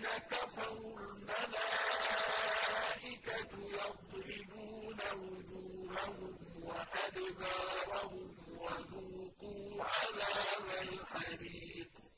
الَّذِينَ كَفَرُوا الْمَلَائِكَةُ يَضْرِبُونَ وُجُوهَهُمْ وَأَدْبَارَهُمْ وَذُوقُوا عَذَابَ الْحَرِيقِ.